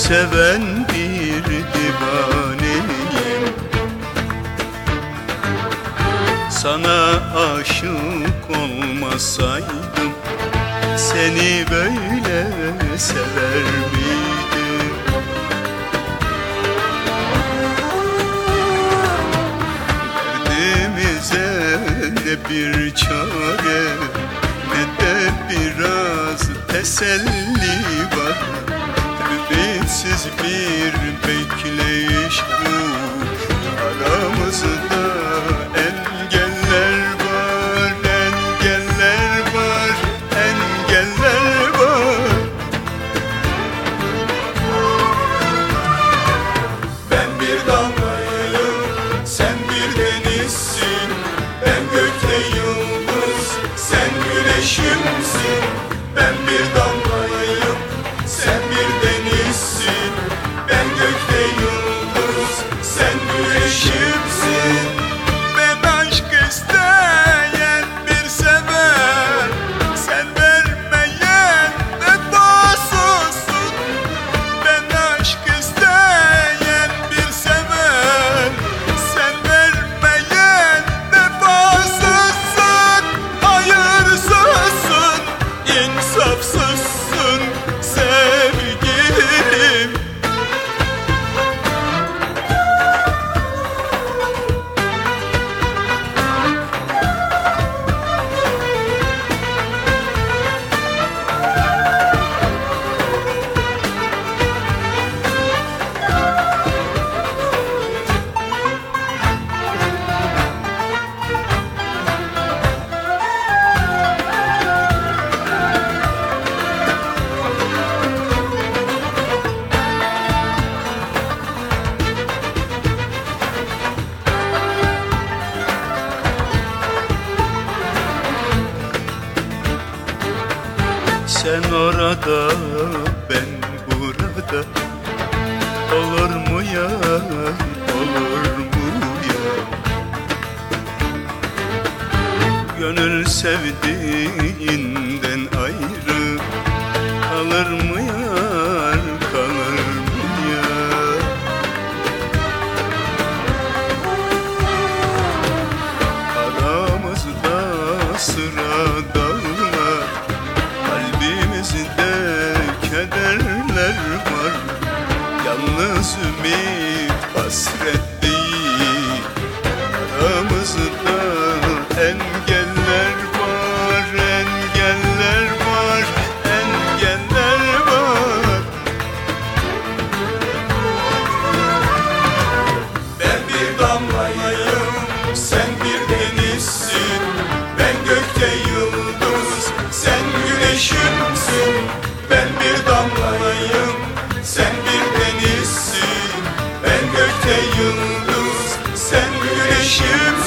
seven bir divaneyim Sana aşık olmasaydım Seni böyle sever miydim? Derdimize ne bir çare Ne de biraz teselli var Ümitsiz bir bekleyiş bu. Aramızda Sen orada, ben burada. Olur mu ya, olur mu ya? Gönül sevdiğin var. Yalnız ümit hasret değil. Aramızda en You.